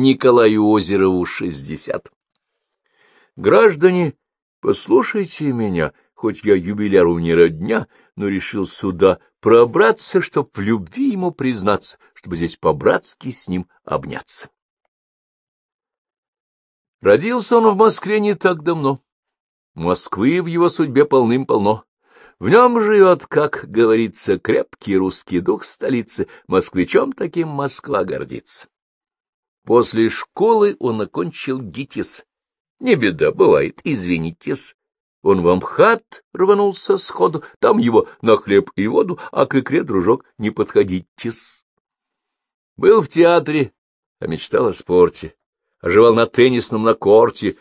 Николаю Озерову шестьдесят. Граждане, послушайте меня, хоть я юбиляру не родня, но решил сюда пробраться, чтоб в любви ему признаться, чтобы здесь по-братски с ним обняться. Родился он в Москве не так давно. Москвы в его судьбе полным-полно. В нем живет, как говорится, крепкий русский дух столицы, москвичом таким Москва гордится. После школы он окончил ГИТИС. Не беда, бывает, извинитесь. Он в Амхат рванулся сходу, там его на хлеб и воду, а к икре, дружок, не подходите-с. Был в театре, а мечтал о спорте, оживал на теннисном на корте.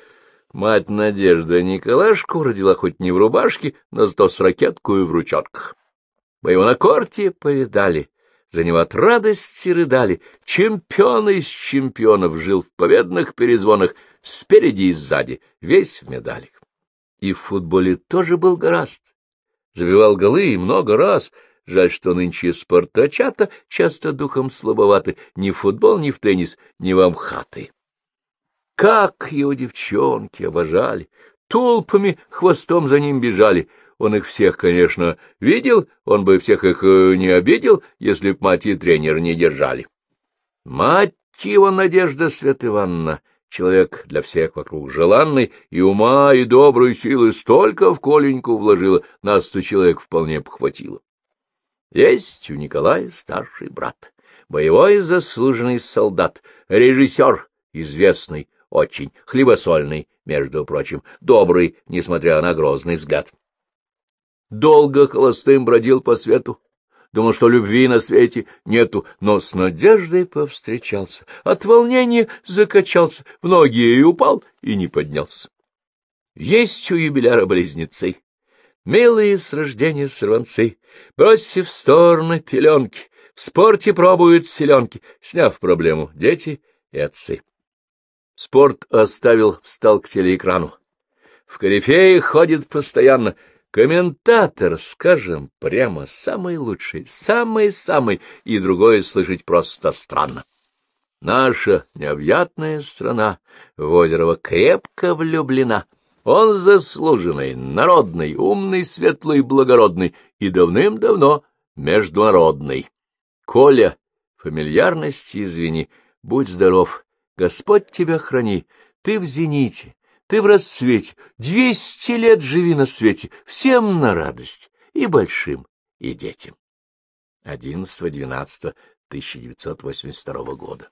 Мать Надежда Николашку родила хоть не в рубашке, но зато с ракеткой в ручонках. Мы его на корте повидали, за него от радости рыдали. Чемпион из чемпионов жил в победных перезвонах, спереди и сзади, весь в медалях. И в футболе тоже был гораст. Забивал голы и много раз. Жаль, что нынче спартачата часто духом слабоваты. Ни в футбол, ни в теннис, ни в амхаты. Как его девчонки обожали! Толпами хвостом за ним бежали. Он их всех, конечно, видел, он бы всех их э, не обидел, если б мать и тренер не держали. Мать его, Надежда Свет Ивановна, Человек для всех вокруг желанный, и ума, и доброй силы столько в Коленьку вложила, нас-то человек вполне похватило. Есть у Николая старший брат, боевой заслуженный солдат, режиссер, известный, очень хлебосольный, между прочим, добрый, несмотря на грозный взгляд. Долго холостым бродил по свету, думал, что любви на свете нету, но с надеждой повстречался, от волнения закачался, в ноги и упал и не поднялся. Есть у юбиляра близнецы, милые с рождения сорванцы, бросив в стороны пеленки, в спорте пробуют селенки, сняв проблему дети и отцы. Спорт оставил, встал к телеэкрану. В корифее ходит постоянно — Комментатор, скажем прямо, самый лучший, самый-самый, и другое слышать просто странно. Наша необъятная страна в Озерово крепко влюблена. Он заслуженный, народный, умный, светлый, благородный и давным-давно международный. Коля, фамильярности извини, будь здоров, Господь тебя храни, ты в зените, ты в рассвете, двести лет живи на свете, всем на радость, и большим, и детям. 11-12-1982 года.